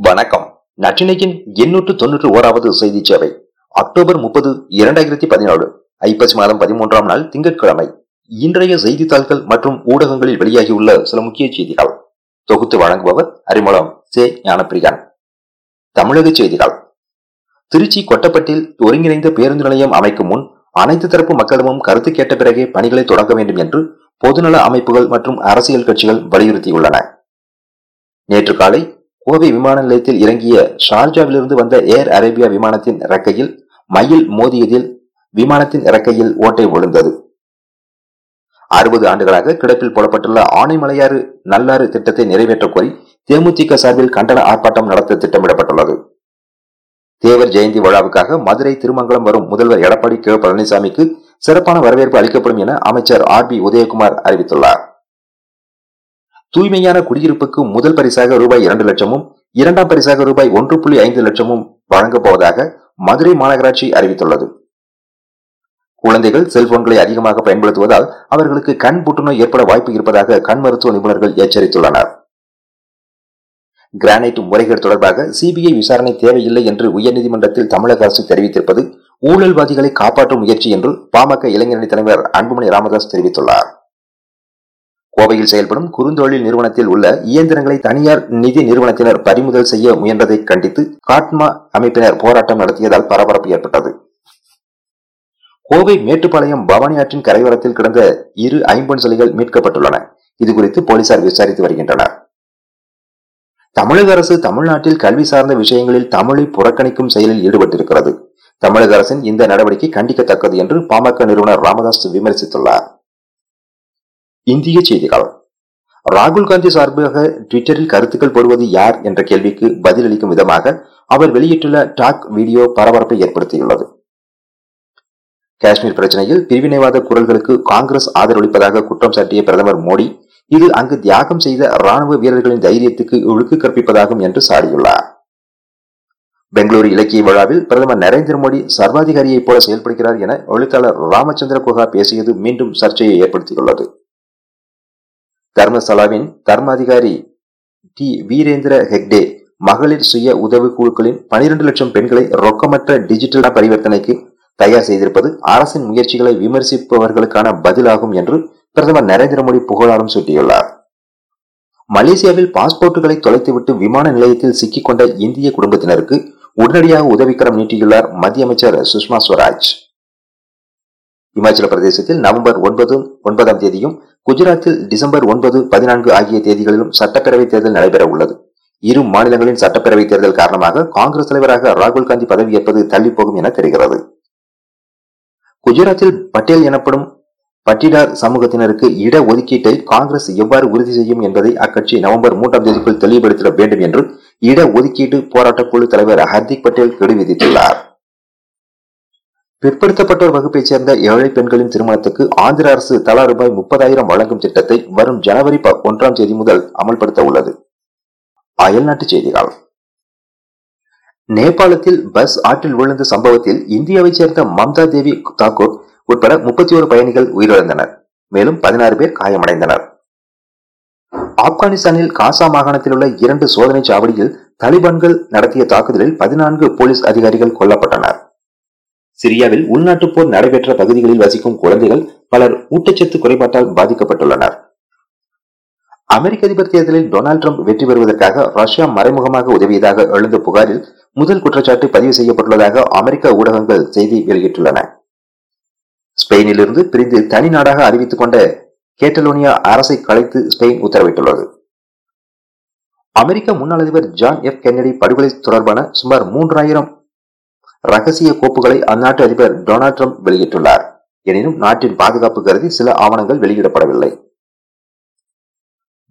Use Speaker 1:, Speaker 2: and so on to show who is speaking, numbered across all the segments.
Speaker 1: வணக்கம். நற்றினையின் எண்ணூற்று தொன்னூற்று ஓராவது செய்தி சேவை. அக்டோபர் முப்பது இரண்டாயிரத்தி பதினாலு ஐப்பசி மாதம் பதிமூன்றாம் நாள் திங்கட்கிழமை. இன்றைய செய்தித்தாள்கள் மற்றும் ஊடகங்களில் வெளியாகியுள்ள சில முக்கிய செய்திகள். தொகுத்து வழங்குபவர் அறிமுகம் சே. ஞானப்பிரியான். தமிழக செய்திகள். திருச்சி கொட்டப்பட்டில் ஒருங்கிணைந்த பேருந்து நிலையம் அமைக்கும் முன் அனைத்து தரப்பு மக்களிடமும் கருத்து கேட்ட பிறகே பணிகளை தொடங்க வேண்டும் என்று பொதுநல அமைப்புகள் மற்றும் அரசியல் கட்சிகள் வலியுறுத்தியுள்ளன. நேற்று காலை கோவை விமான நிலையத்தில் இறங்கிய ஷார்ஜாவிலிருந்து வந்த ஏர் அரேபியா விமானத்தின் இறக்கையில் மயில் மோதியதில் விமானத்தின் இறக்கையில் ஓட்டை விழுந்தது அறுபது ஆண்டுகளாக கிடப்பில் போடப்பட்டுள்ள ஆனைமலையாறு நல்லாறு திட்டத்தை நிறைவேற்ற கோரி தேமுதிக சார்பில் கண்டன ஆர்ப்பாட்டம் நடத்த திட்டமிடப்பட்டுள்ளது. தேவர் ஜெயந்தி விழாவுக்காக மதுரை திருமங்கலம் வரும் முதல்வர் எடப்பாடி கே பழனிசாமிக்கு சிறப்பான வரவேற்பு அளிக்கப்படும் என அமைச்சர் ஆர் பி உதயகுமார் அறிவித்துள்ளார். தூய்மையான குடியிருப்புக்கு முதல் பரிசாக ரூபாய் இரண்டு லட்சமும் இரண்டாம் பரிசாக ரூபாய் ஒன்று புள்ளி ஐந்து லட்சமும் வழங்கப் போவதாக மதுரை மாநகராட்சி அறிவித்துள்ளது. குழந்தைகள் செல்போன்களை அதிகமாக பயன்படுத்துவதால் அவர்களுக்கு கண் புற்றுநோய் ஏற்பட வாய்ப்பு இருப்பதாக கண் மருத்துவ நிபுணர்கள் எச்சரித்துள்ளனர். கிரானைட் முறைகேடு தொடர்பாக சிபிஐ விசாரணை தேவையில்லை என்று உயர்நீதிமன்றத்தில் தமிழக அரசு தெரிவித்திருப்பது ஊழல்வாதிகளை காப்பாற்றும் முயற்சி என்று பாமக இளைஞரணி தலைவர் அன்புமணி ராமதாஸ் தெரிவித்துள்ளார். கோவையில் செயல்படும் குறுந்தொழில் நிறுவனத்தில் உள்ள இயந்திரங்களை தனியார் நிதி நிறுவனத்தினர் பறிமுதல் செய்ய முயன்றதை கண்டித்து காட்மா அமைப்பினர் போராட்டம் நடத்தியதால் பரபரப்பு ஏற்பட்டது. கோவை மேட்டுப்பாளையம் பவானி ஆற்றின் கரையோரத்தில் கிடந்த இரு ஐம்பொன் சிலைகள் மீட்கப்பட்டுள்ளன. இதுகுறித்து போலீசார் விசாரித்து வருகின்றனர். தமிழக அரசு தமிழ்நாட்டில் கல்வி சார்ந்த விஷயங்களில் தமிழை புறக்கணிக்கும் செயலில் ஈடுபட்டிருக்கிறது. தமிழக அரசின் இந்த நடவடிக்கை கண்டிக்கத்தக்கது என்று பாமக நிறுவனர் ராமதாஸ் விமர்சித்துள்ளார். இந்திய செய்திகள். ராகுல் காந்தி சார்பாக ட்விட்டரில் கருத்துக்கள் போடுவது யார் என்ற கேள்விக்கு பதிலளிக்கும் விதமாக அவர் வெளியிட்டுள்ள டாக் வீடியோ பரபரப்பை ஏற்படுத்தியுள்ளது. காஷ்மீர் பிரச்சனையில் பிரிவினைவாத குரல்களுக்கு காங்கிரஸ் ஆதரவளிப்பதாக குற்றம் சாட்டிய பிரதமர் மோடி இது அங்கு தியாகம் செய்த ராணுவ வீரர்களின் தைரியத்துக்கு ஒழுக்கு கற்பிப்பதாகும் என்று சாடியுள்ளார். பெங்களூரு இலக்கிய விழாவில் பிரதமர் நரேந்திர மோடி சர்வாதிகாரியைப் போல செயல்படுகிறார் என எழுத்தாளர் ராமச்சந்திர குஹா பேசியது மீண்டும் சர்ச்சையை ஏற்படுத்தியுள்ளது. தர்மசலாவின் தர்மாதிகாரி டி. வீரேந்திர ஹெக்டே மகளிர் சுய உதவி குழுக்களின் பனிரெண்டு லட்சம் பெண்களை ரொக்கமற்ற டிஜிட்டல் பரிவர்த்தனைக்கு தயார் செய்திருப்பது அரசின் முயற்சிகளை விமர்சிப்பவர்களுக்கான பதிலாகும் என்று பிரதமர் நரேந்திர மோடி புகழாரம் சூட்டியுள்ளார். மலேசியாவில் பாஸ்போர்ட்டுகளை தொலைத்துவிட்டு விமான நிலையத்தில் சிக்கிக்கொண்ட இந்திய குடும்பத்தினருக்கு உடனடியாக உதவிக்கரம் நீட்டியுள்ளார் மத்திய அமைச்சர் சுஷ்மா ஸ்வராஜ். இமாச்சல பிரதேசத்தில் நவம்பர் ஒன்பது ஒன்பதாம் தேதியும் குஜராத்தில் டிசம்பர் ஒன்பது பதினான்கு ஆகிய தேதிகளிலும் சட்டப்பேரவை தேர்தல் நடைபெற உள்ளது. இரு மாநிலங்களின் சட்டப்பேரவை தேர்தல் காரணமாக காங்கிரஸ் தலைவராக ராகுல் காந்தி பதவியேற்பது தள்ளிப்போகும் என தெரிகிறது. குஜராத்தில் பட்டேல் எனப்படும் பட்டிடார் சமூகத்தினருக்கு இட ஒதுக்கீட்டை காங்கிரஸ் எவ்வாறு உறுதி செய்யும் என்பதை அக்கட்சி நவம்பர் மூன்றாம் தேதிக்குள் தெளிவுபடுத்திட வேண்டும் என்று இட ஒதுக்கீட்டு போராட்டக் குழு தலைவர் ஹர்திக் பட்டேல் கெடு விதித்துள்ளார் பிற்படுத்தப்பட்டோர் வகுப்பைச் சேர்ந்த ஏழை பெண்களின் திருமணத்துக்கு ஆந்திர அரசு தலா ரூபாய் முப்பதாயிரம் வழங்கும் திட்டத்தை வரும் ஜனவரி ஒன்றாம் தேதி முதல் அமல்படுத்த உள்ளது. அயல்நாட்டு செய்திகள். நேபாளத்தில் பஸ் ஆற்றில் விழுந்த சம்பவத்தில் இந்தியாவைச் சேர்ந்த மம்தா தேவி தாக்கூர் உட்பட முப்பத்தி ஒரு பயணிகள் உயிரிழந்தனர். மேலும் பதினாறு பேர் காயமடைந்தனர். ஆப்கானிஸ்தானில் காசா மாகாணத்தில் உள்ள இரண்டு சோதனை சாவடியில் தலிபான்கள் நடத்திய தாக்குதலில் பதினான்கு போலீஸ் அதிகாரிகள் கொல்லப்பட்டனர். சிரியாவில் உள்நாட்டு போர் நடைபெற்ற பகுதிகளில் வசிக்கும் குழந்தைகள் பலர் ஊட்டச்சத்து குறைபாட்டால் பாதிக்கப்பட்டுள்ளனர். அமெரிக்க அதிபர் தேர்தலில் டொனால்டு டிரம்ப் வெற்றி பெறுவதற்காக ரஷ்யா மறைமுகமாக உதவியதாக எழுந்த புகாரில் முதல் குற்றச்சாட்டு பதிவு செய்யப்பட்டுள்ளதாக அமெரிக்க ஊடகங்கள் செய்தி வெளியிட்டுள்ளன. ஸ்பெயினிலிருந்து பிரிந்து தனி நாடாக அறிவித்துக் கொண்ட கேட்டலோனியா அரசை கலைத்து ஸ்பெயின் உத்தரவிட்டுள்ளது. அமெரிக்க முன்னாள் அதிபர் ஜான் எஃப் கென்னடி படுகொலை தொடர்பான சுமார் மூன்றாயிரம் ரகசிய கோப்புகளை அந்நாட்டு அதிபர் டொனால்ட் ட்ரம்ப் வெளியிட்டுள்ளார். எனினும் நாட்டின் பாதுகாப்பு கருதி சில ஆவணங்கள் வெளியிடப்படவில்லை.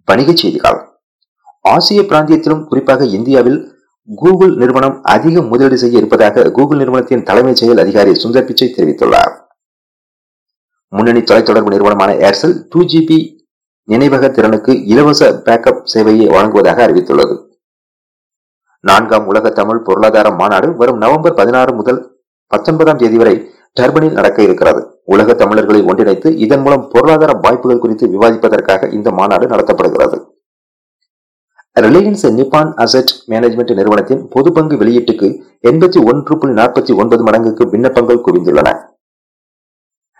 Speaker 1: வணிகச் செய்திகள். ஆசிய பிராந்தியத்திலும் குறிப்பாக இந்தியாவில் கூகுள் நிறுவனம் அதிக முதலீடு செய்ய இருப்பதாக கூகுள் நிறுவனத்தின் தலைமைச் செயல் அதிகாரி சுந்தர் பிச்சை தெரிவித்துள்ளார். முன்னணி தொலைத்தொடர்பு நிறுவனமான ஏர்செல் டூ ஜிபி நினைவக திறனுக்கு இலவச பேக்கப் சேவையை வழங்குவதாக அறிவித்துள்ளது. நான்காம் உலக தமிழ் பொருளாதார மாநாடு வரும் நவம்பர் பதினாறு முதல் பத்தொன்பதாம் தேதி வரை டர்பனில் நடக்க இருக்கிறது. உலக தமிழர்களை ஒன்றிணைத்து இதன் மூலம் பொருளாதார வாய்ப்புகள் குறித்து விவாதிப்பதற்காக இந்த மாநாடு நடத்தப்படுகிறது. ரிலையன்ஸ் நிப்பான் அசெட் மேனேஜ்மெண்ட் நிறுவனத்தின் பொது பங்கு வெளியீட்டுக்கு எண்பத்தி ஒன்று புள்ளி நாற்பத்தி ஒன்பது மடங்குக்கு விண்ணப்பங்கள் குவிந்துள்ளன.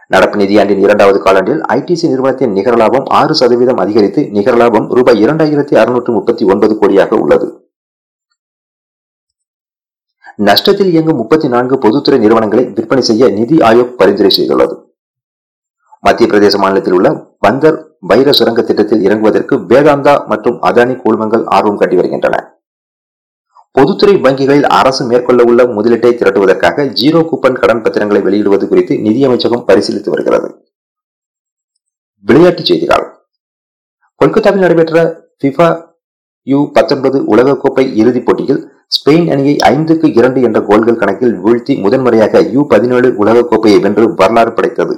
Speaker 1: நடப்பு நிதியாண்டின் இரண்டாவது காலாண்டில் ஐடிசி நிறுவனத்தின் நிகர லாபம் ஆறு சதவீதம் அதிகரித்து நிகர லாபம் ரூபாய் இரண்டாயிரத்தி அறுநூற்று முப்பத்தி ஒன்பது கோடியாக உள்ளது. நஷ்டத்தில் இயங்கும் முப்பத்தி நான்கு பொதுத்துறை நிறுவனங்களை விற்பனை செய்ய நிதி ஆயோக் பரிந்துரை செய்துள்ளது. மத்திய பிரதேச மாநிலத்தில் உள்ள பந்தர் வைர சுரங்க திட்டத்தில் இறங்குவதற்கு வேதாந்தா மற்றும் அதானி குழுமங்கள் ஆர்வம் காட்டி வருகின்றன. பொதுத்துறை வங்கிகளில் அரசு மேற்கொள்ள உள்ள முதலீட்டை திரட்டுவதற்காக ஜீரோ கூப்பன் கடன் பத்திரங்களை வெளியிடுவது குறித்து நிதியமைச்சகம் பரிசீலித்து வருகிறது. விளையாட்டுச் செய்திகள். கொல்கத்தாவில் நடைபெற்ற பிஃபா யு பத்தொன்பது உலகக்கோப்பை இறுதிப் போட்டியில் ஸ்பெயின் அணியை ஐந்துக்கு இரண்டு என்ற கோல்கள் கணக்கில் வீழ்த்தி முதன்முறையாக யு பதினேழு உலகக்கோப்பையை வென்று வரலாறு படைத்தது.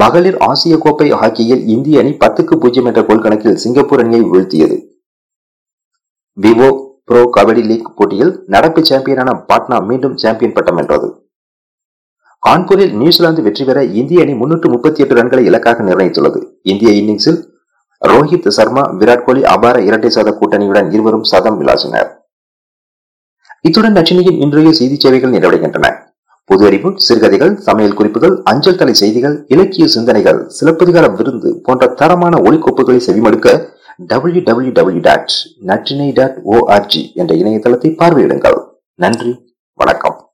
Speaker 1: மகளிர் ஆசிய கோப்பை ஹாக்கியில் இந்திய அணி பத்துக்கு பூஜ்ஜியம் என்ற கோல் கணக்கில் சிங்கப்பூர் அணியை வீழ்த்தியது. விவோ ப்ரோ கபடி லீக் போட்டியில் நடப்பு சாம்பியனான பாட்னா மீண்டும் சாம்பியன் பட்டம் வென்றது. கான்பூரில் நியூசிலாந்து வெற்றி பெற இந்திய அணி முன்னூற்று முப்பத்தி எட்டு ரன்களை இலக்காக நிர்ணயித்துள்ளது. இந்திய இன்னிங்ஸில் ரோஹித் சர்மா விராட் கோலி அபார இரட்டை சத கூட்டணியுடன் இருவரும் சதம் விளாசினர். இத்துடன் நச்சினியின் இன்றைய செய்தி சேவைகள் நிறைவடைகின்றன. பொது அறிவு சிறுகதைகள் சமையல் குறிப்புகள் அஞ்சல் தலை செய்திகள் இலக்கிய சிந்தனைகள் சிலப்பதிகார விருந்து போன்ற தரமான ஒலிக்கோப்புகளை செவிமடுக்க W W W dot Natrinai dot ORG என்ற இணையதளத்தை பார்வையிடுங்கள். நன்றி வணக்கம்.